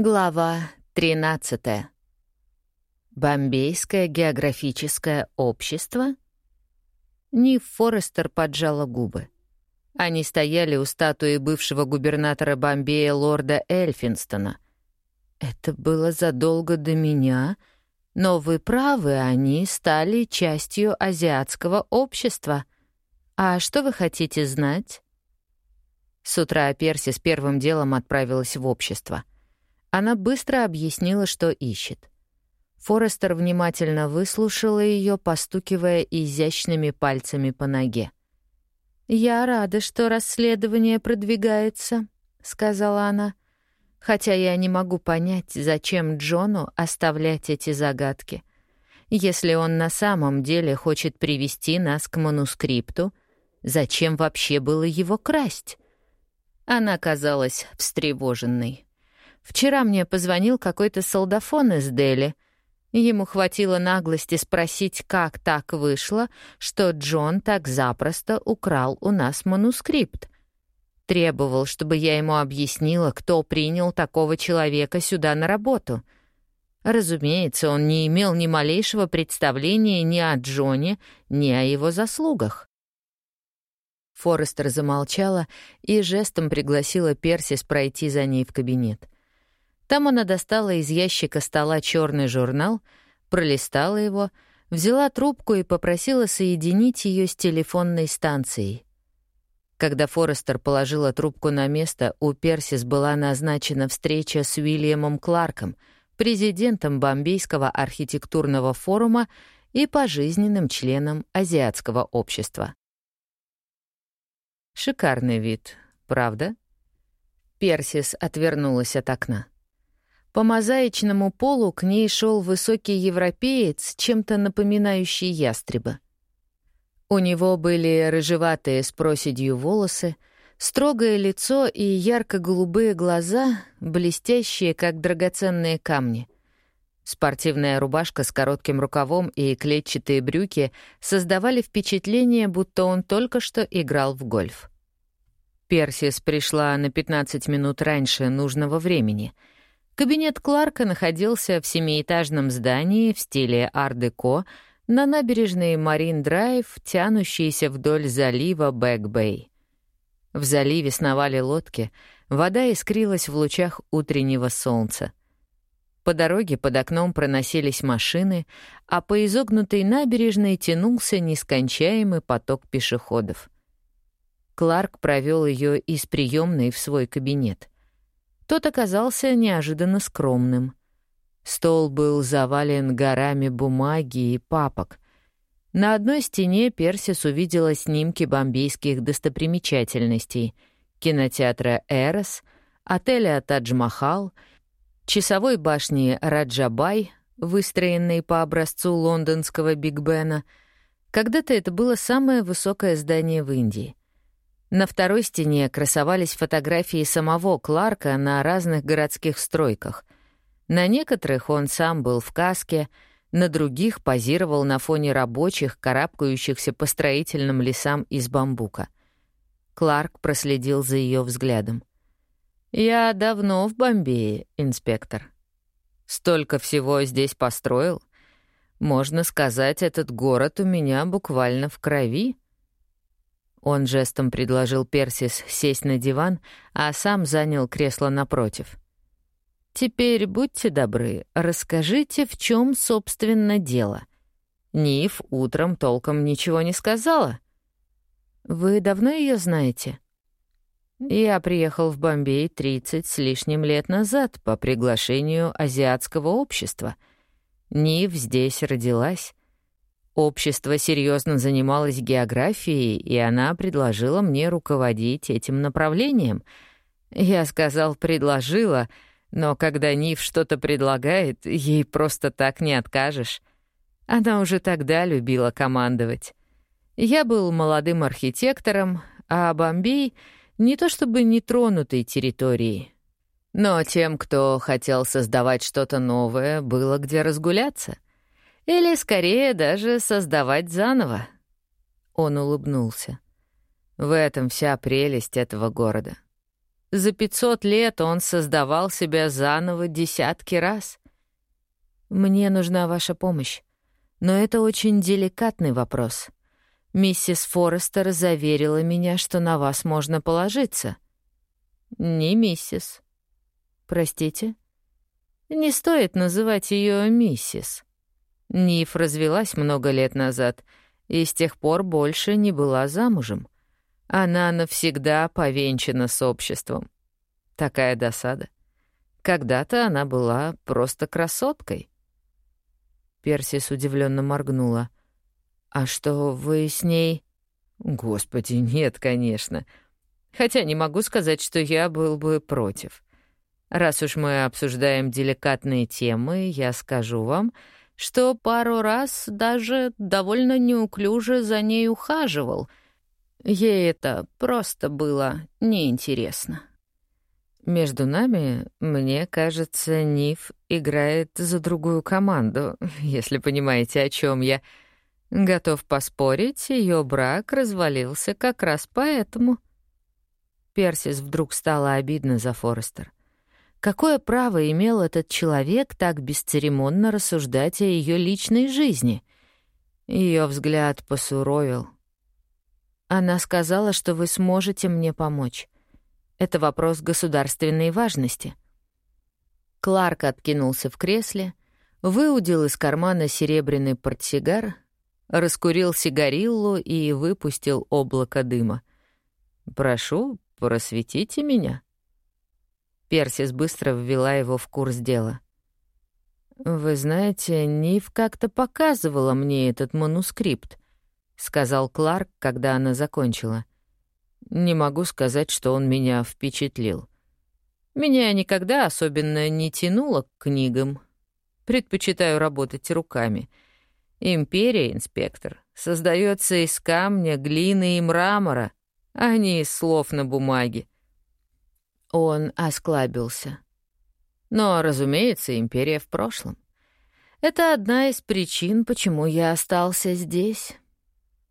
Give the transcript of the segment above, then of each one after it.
Глава 13. Бомбейское географическое общество? Нив Форестер поджала губы. Они стояли у статуи бывшего губернатора Бомбея лорда Эльфинстона. Это было задолго до меня, но вы правы, они стали частью азиатского общества. А что вы хотите знать? С утра Перси с первым делом отправилась в общество — она быстро объяснила, что ищет. Форестер внимательно выслушала ее, постукивая изящными пальцами по ноге. «Я рада, что расследование продвигается», — сказала она. «Хотя я не могу понять, зачем Джону оставлять эти загадки. Если он на самом деле хочет привести нас к манускрипту, зачем вообще было его красть?» Она казалась встревоженной. Вчера мне позвонил какой-то солдафон из Дели. Ему хватило наглости спросить, как так вышло, что Джон так запросто украл у нас манускрипт. Требовал, чтобы я ему объяснила, кто принял такого человека сюда на работу. Разумеется, он не имел ни малейшего представления ни о Джоне, ни о его заслугах. Форестер замолчала и жестом пригласила Персис пройти за ней в кабинет. Там она достала из ящика стола черный журнал, пролистала его, взяла трубку и попросила соединить ее с телефонной станцией. Когда Форестер положила трубку на место, у Персис была назначена встреча с Уильямом Кларком, президентом Бомбейского архитектурного форума и пожизненным членом Азиатского общества. Шикарный вид, правда? Персис отвернулась от окна. По мозаичному полу к ней шел высокий европеец, чем-то напоминающий ястреба. У него были рыжеватые с проседью волосы, строгое лицо и ярко-голубые глаза, блестящие, как драгоценные камни. Спортивная рубашка с коротким рукавом и клетчатые брюки создавали впечатление, будто он только что играл в гольф. Персис пришла на 15 минут раньше нужного времени — Кабинет Кларка находился в семиэтажном здании в стиле ар-деко на набережной Марин-Драйв, тянущейся вдоль залива Бэк-Бэй. В заливе сновали лодки, вода искрилась в лучах утреннего солнца. По дороге под окном проносились машины, а по изогнутой набережной тянулся нескончаемый поток пешеходов. Кларк провел ее из приемной в свой кабинет — тот оказался неожиданно скромным. Стол был завален горами бумаги и папок. На одной стене Персис увидела снимки бомбейских достопримечательностей — кинотеатра «Эрос», отеля «Тадж-Махал», часовой башни «Раджабай», выстроенной по образцу лондонского Биг Бена. Когда-то это было самое высокое здание в Индии. На второй стене красовались фотографии самого Кларка на разных городских стройках. На некоторых он сам был в каске, на других позировал на фоне рабочих, карабкающихся по строительным лесам из бамбука. Кларк проследил за ее взглядом. «Я давно в Бомбее, инспектор. Столько всего здесь построил. Можно сказать, этот город у меня буквально в крови». Он жестом предложил Персис сесть на диван, а сам занял кресло напротив. «Теперь будьте добры, расскажите, в чем, собственно, дело. Ниф утром толком ничего не сказала. Вы давно ее знаете?» «Я приехал в Бомбей 30 с лишним лет назад по приглашению азиатского общества. Ниф здесь родилась». Общество серьезно занималось географией, и она предложила мне руководить этим направлением. Я сказал «предложила», но когда Нив что-то предлагает, ей просто так не откажешь. Она уже тогда любила командовать. Я был молодым архитектором, а Бомбей — не то чтобы нетронутой территорией. Но тем, кто хотел создавать что-то новое, было где разгуляться — или, скорее, даже создавать заново. Он улыбнулся. В этом вся прелесть этого города. За 500 лет он создавал себя заново десятки раз. Мне нужна ваша помощь. Но это очень деликатный вопрос. Миссис Форестер заверила меня, что на вас можно положиться. Не миссис. Простите? Не стоит называть ее миссис. Ниф развелась много лет назад и с тех пор больше не была замужем. Она навсегда повенчана с обществом. Такая досада. Когда-то она была просто красоткой. Персис удивленно моргнула. «А что, вы с ней...» «Господи, нет, конечно. Хотя не могу сказать, что я был бы против. Раз уж мы обсуждаем деликатные темы, я скажу вам, что пару раз даже довольно неуклюже за ней ухаживал. Ей это просто было неинтересно». Между нами, мне кажется, Ниф играет за другую команду, если понимаете, о чем я. Готов поспорить, ее брак развалился как раз поэтому. Персис вдруг стало обидно за Форестер. Какое право имел этот человек так бесцеремонно рассуждать о ее личной жизни? Ее взгляд посуровил. Она сказала, что вы сможете мне помочь. Это вопрос государственной важности. Кларк откинулся в кресле, выудил из кармана серебряный портсигар, раскурил сигариллу и выпустил облако дыма. «Прошу, просветите меня». Персис быстро ввела его в курс дела. «Вы знаете, Нив как-то показывала мне этот манускрипт», — сказал Кларк, когда она закончила. Не могу сказать, что он меня впечатлил. Меня никогда особенно не тянуло к книгам. Предпочитаю работать руками. Империя, инспектор, создается из камня, глины и мрамора, а не из слов на бумаге. Он осклабился. Но, разумеется, империя в прошлом. Это одна из причин, почему я остался здесь.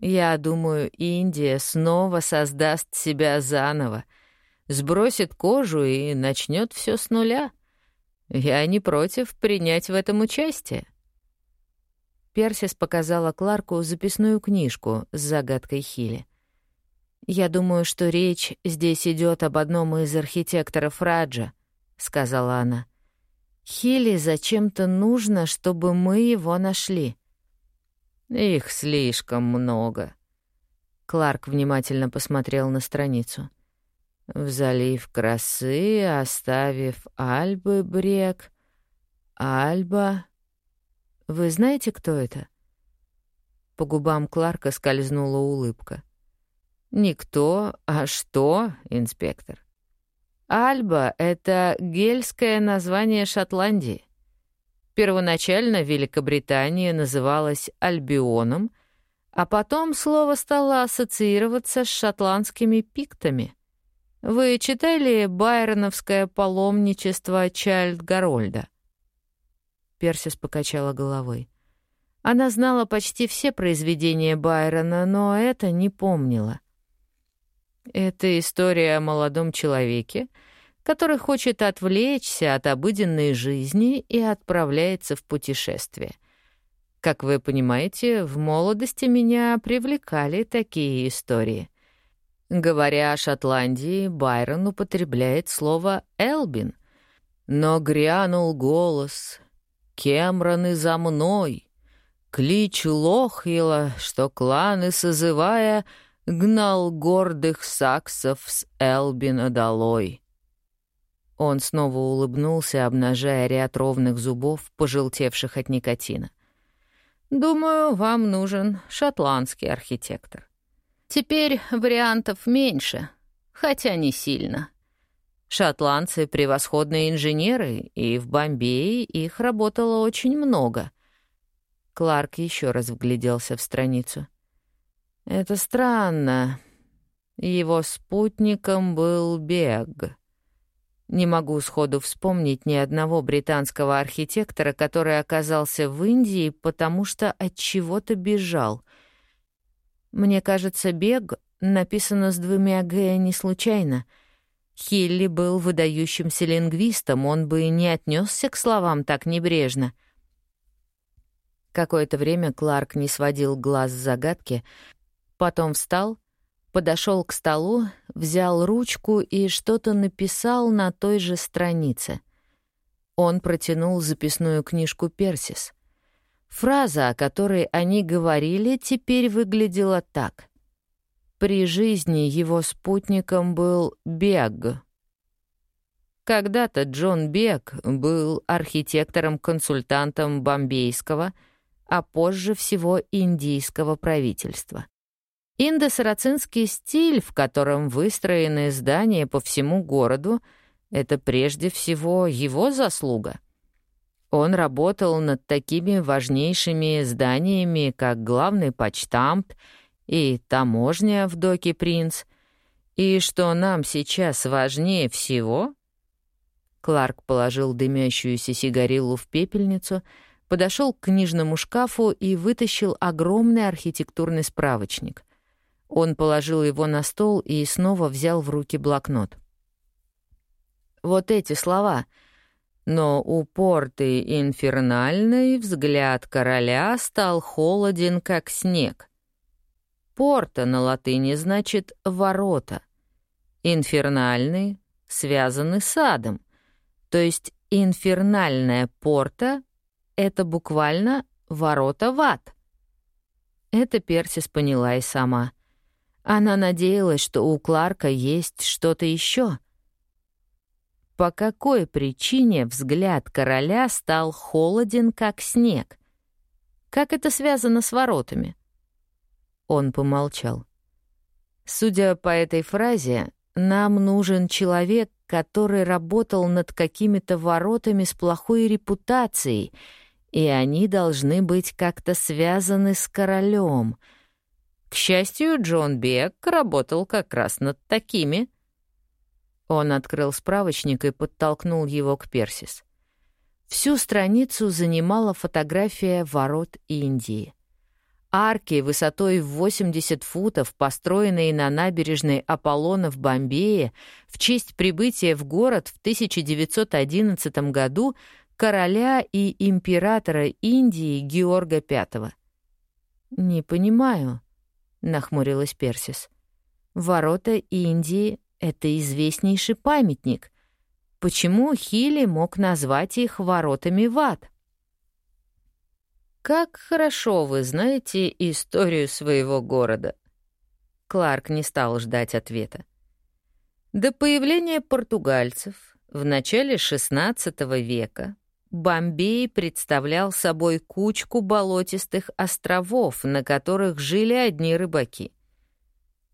Я думаю, Индия снова создаст себя заново, сбросит кожу и начнет все с нуля. Я не против принять в этом участие. Персис показала Кларку записную книжку с загадкой Хили. «Я думаю, что речь здесь идет об одном из архитекторов Раджа», — сказала она. «Хили зачем-то нужно, чтобы мы его нашли». Их слишком много. Кларк внимательно посмотрел на страницу. В залив красы, оставив Альбы брег. Альба... Вы знаете, кто это? По губам Кларка скользнула улыбка. Никто, а что, инспектор? Альба — это гельское название Шотландии. Первоначально Великобритания называлась Альбионом, а потом слово стало ассоциироваться с шотландскими пиктами. Вы читали байроновское паломничество Чайльд Гарольда? Персис покачала головой. Она знала почти все произведения Байрона, но это не помнила. Это история о молодом человеке, который хочет отвлечься от обыденной жизни и отправляется в путешествие. Как вы понимаете, в молодости меня привлекали такие истории. Говоря о Шотландии, Байрон употребляет слово «элбин». Но грянул голос «Кемраны за мной!» Клич Лохила, что кланы, созывая, гнал гордых саксов с Элбина долой. Он снова улыбнулся, обнажая ряд ровных зубов, пожелтевших от никотина. «Думаю, вам нужен шотландский архитектор. Теперь вариантов меньше, хотя не сильно. Шотландцы — превосходные инженеры, и в Бомбее их работало очень много». Кларк еще раз вгляделся в страницу. «Это странно. Его спутником был Бег». Не могу сходу вспомнить ни одного британского архитектора, который оказался в Индии, потому что от чего-то бежал. Мне кажется, бег написано с двумя «г» не случайно. Хилли был выдающимся лингвистом, он бы не отнесся к словам так небрежно. Какое-то время Кларк не сводил глаз с загадки, потом встал, подошел к столу, взял ручку и что-то написал на той же странице. Он протянул записную книжку «Персис». Фраза, о которой они говорили, теперь выглядела так. При жизни его спутником был Бег. Когда-то Джон Бег был архитектором-консультантом бомбейского, а позже всего индийского правительства. Индо-сарацинский стиль, в котором выстроены здания по всему городу, это прежде всего его заслуга. Он работал над такими важнейшими зданиями, как главный почтамт — и таможня в доке «Принц», и что нам сейчас важнее всего? Кларк положил дымящуюся сигарилу в пепельницу, подошел к книжному шкафу и вытащил огромный архитектурный справочник. Он положил его на стол и снова взял в руки блокнот. Вот эти слова. Но упортый инфернальный взгляд короля стал холоден, как снег. Порта на латыни значит «ворота». Инфернальный связаны с адом. То есть инфернальная порта — это буквально ворота в ад. Это Персис поняла и сама. Она надеялась, что у Кларка есть что-то еще. По какой причине взгляд короля стал холоден, как снег? Как это связано с воротами? Он помолчал. Судя по этой фразе, нам нужен человек, который работал над какими-то воротами с плохой репутацией, и они должны быть как-то связаны с королем. К счастью, Джон Бек работал как раз над такими. Он открыл справочник и подтолкнул его к Персис. Всю страницу занимала фотография ворот Индии. Арки высотой в 80 футов, построенные на набережной Аполлона в Бомбее в честь прибытия в город в 1911 году короля и императора Индии Георга V. «Не понимаю», — нахмурилась Персис. «Ворота Индии — это известнейший памятник. Почему Хили мог назвать их воротами в ад?» «Как хорошо вы знаете историю своего города!» Кларк не стал ждать ответа. До появления португальцев в начале XVI века Бомбей представлял собой кучку болотистых островов, на которых жили одни рыбаки.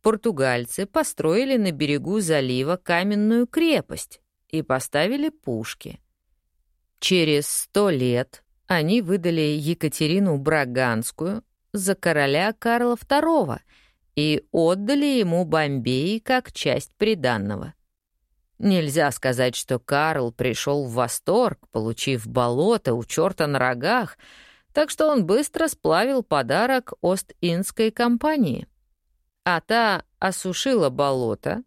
Португальцы построили на берегу залива каменную крепость и поставили пушки. Через сто лет они выдали Екатерину Браганскую за короля Карла II и отдали ему Бомбей как часть приданного. Нельзя сказать, что Карл пришел в восторг, получив болото у черта на рогах, так что он быстро сплавил подарок Ост-Индской компании. А та осушила болото,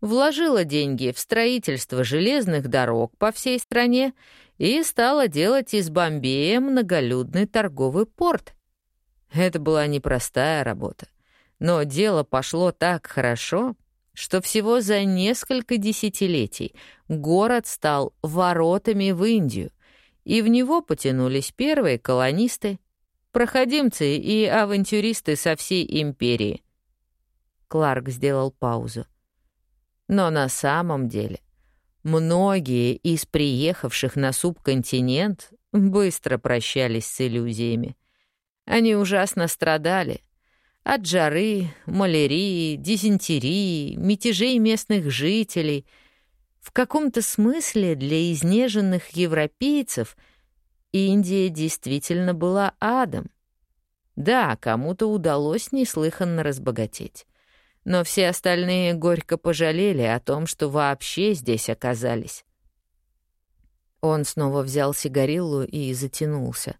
вложила деньги в строительство железных дорог по всей стране и стала делать из Бомбея многолюдный торговый порт. Это была непростая работа, но дело пошло так хорошо, что всего за несколько десятилетий город стал воротами в Индию, и в него потянулись первые колонисты, проходимцы и авантюристы со всей империи. Кларк сделал паузу. Но на самом деле Многие из приехавших на субконтинент быстро прощались с иллюзиями. Они ужасно страдали. От жары, малярии, дизентерии, мятежей местных жителей. В каком-то смысле для изнеженных европейцев Индия действительно была адом. Да, кому-то удалось неслыханно разбогатеть но все остальные горько пожалели о том, что вообще здесь оказались. Он снова взял сигариллу и затянулся.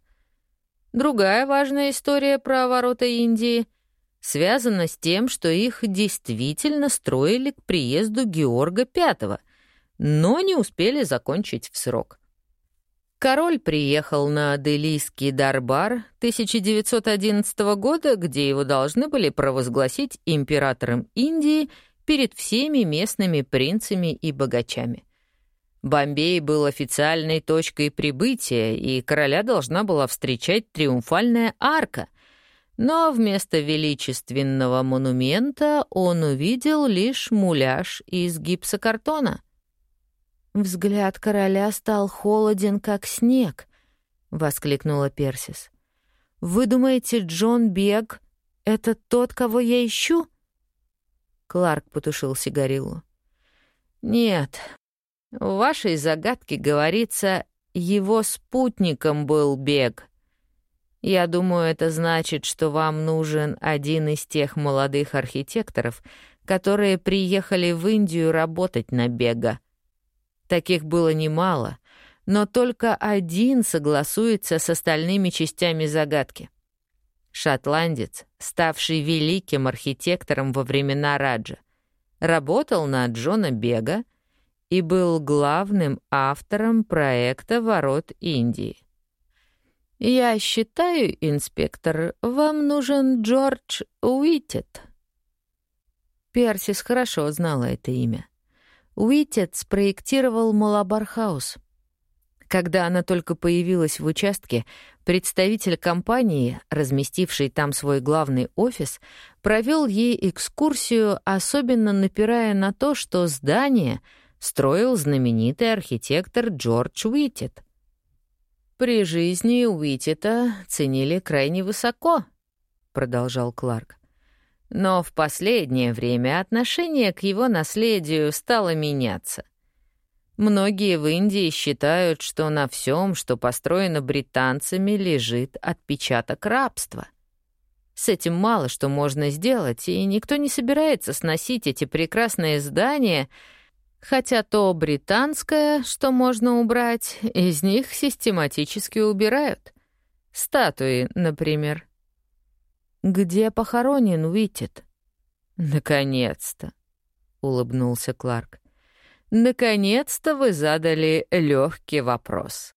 Другая важная история про ворота Индии. Связано с тем, что их действительно строили к приезду Георга V, но не успели закончить в срок. Король приехал на Делийский Дарбар 1911 года, где его должны были провозгласить императором Индии перед всеми местными принцами и богачами. Бомбей был официальной точкой прибытия, и короля должна была встречать триумфальная арка. Но вместо величественного монумента он увидел лишь муляж из гипсокартона — Взгляд короля стал холоден, как снег, — воскликнула Персис. «Вы думаете, Джон Бег — это тот, кого я ищу?» Кларк потушил сигарилу. «Нет, в вашей загадке говорится, его спутником был Бег. Я думаю, это значит, что вам нужен один из тех молодых архитекторов, которые приехали в Индию работать на Бега. Таких было немало, но только один согласуется с остальными частями загадки. Шотландец, ставший великим архитектором во времена Раджа, работал на Джона Бега и был главным автором проекта «Ворот Индии». «Я считаю, инспектор, вам нужен Джордж Уитет». Персис хорошо знала это имя. Уитет спроектировал Малабар-хаус. Когда она только появилась в участке, представитель компании, разместивший там свой главный офис, провел ей экскурсию, особенно напирая на то, что здание строил знаменитый архитектор Джордж Уитет. «При жизни Уитета ценили крайне высоко», — продолжал Кларк. Но в последнее время отношение к его наследию стало меняться. Многие в Индии считают, что на всем, что построено британцами, лежит отпечаток рабства. С этим мало что можно сделать, и никто не собирается сносить эти прекрасные здания, хотя то британское, что можно убрать, из них систематически убирают. Статуи, например — где похоронен Уитет? Наконец-то, улыбнулся Кларк. Наконец-то вы задали легкий вопрос.